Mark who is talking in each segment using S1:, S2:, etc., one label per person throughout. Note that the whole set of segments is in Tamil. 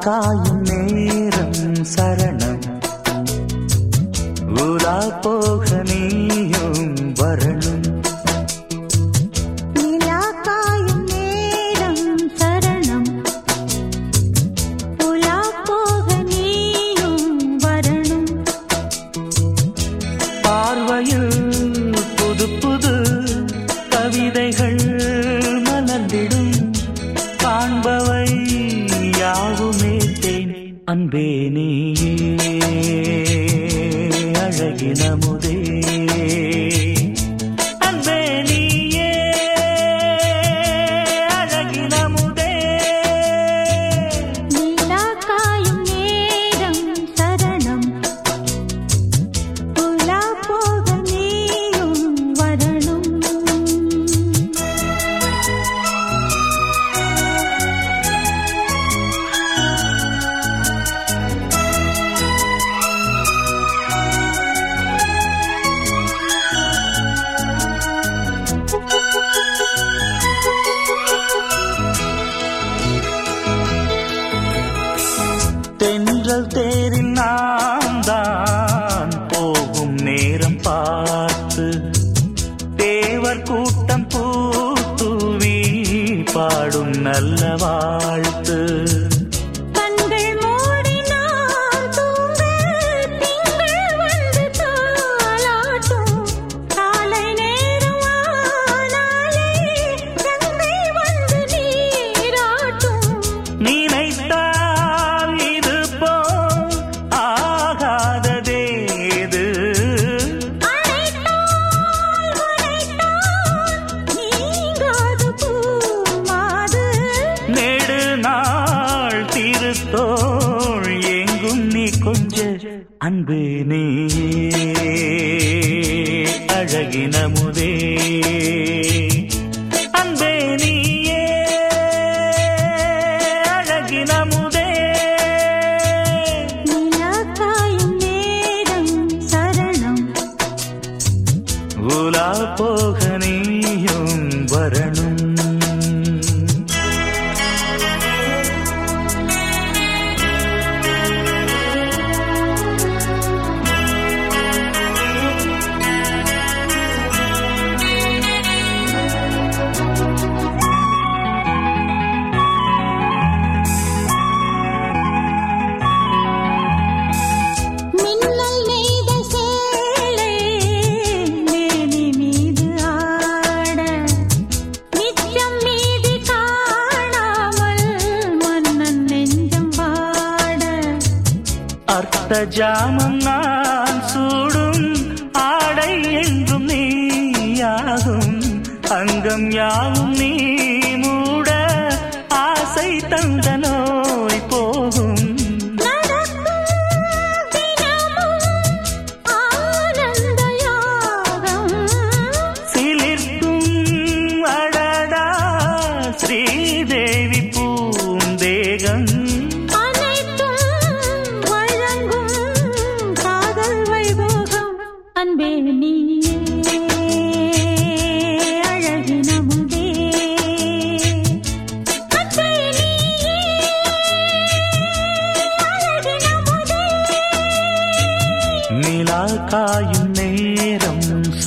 S1: காயும் நேரம் சரணம். ஊலா போக நீயும் வரணும். அன்பே
S2: நீ அழகினமுதே
S1: முதல் தேரில் நாம் தான் போகும் நேரம் பார்த்து தேவர் கூட்டம் பூத்தூவி பாடும் நல்ல வாழ்த்து. அன்பு நீ
S2: அழகினமுதே.
S1: தொட்ட ஜாமம் நான் சூடும் ஆடை என்றும் நீயாகும். அங்கம் யாவும் நீ மூட ஆசை
S2: தந்தனோ?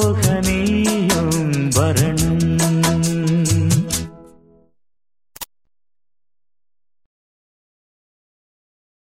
S2: മോഹനീയം
S1: വരണ